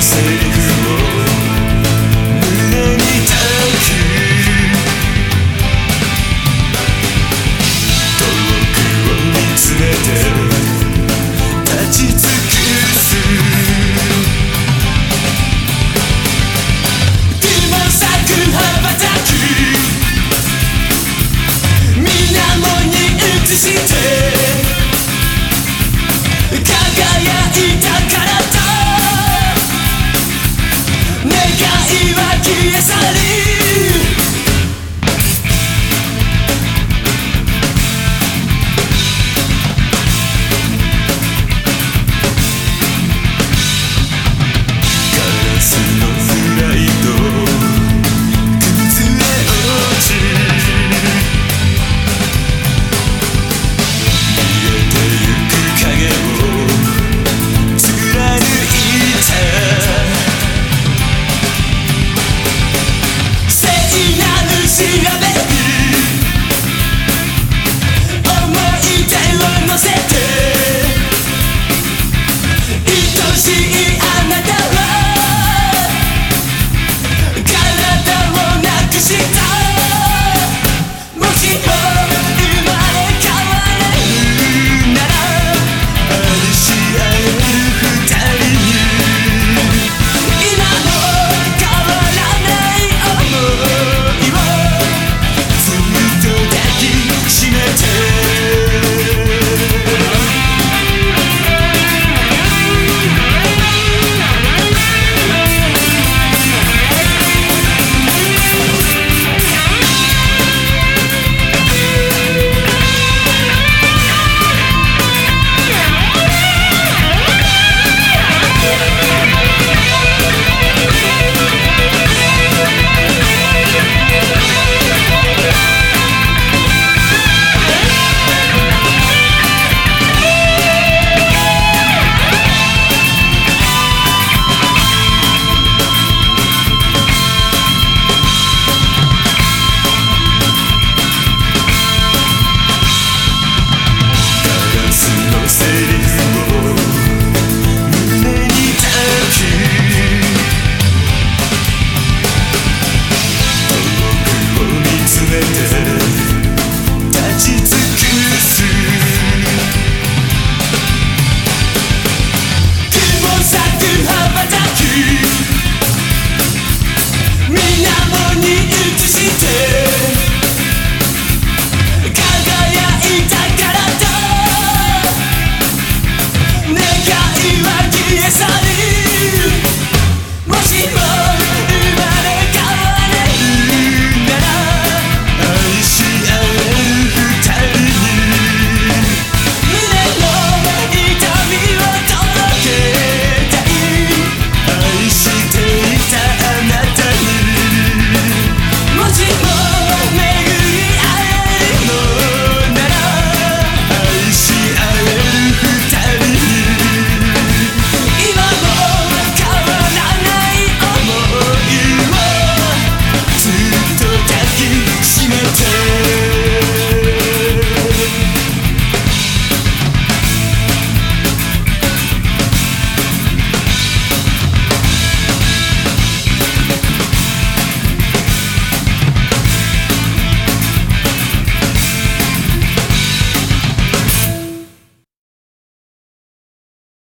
sei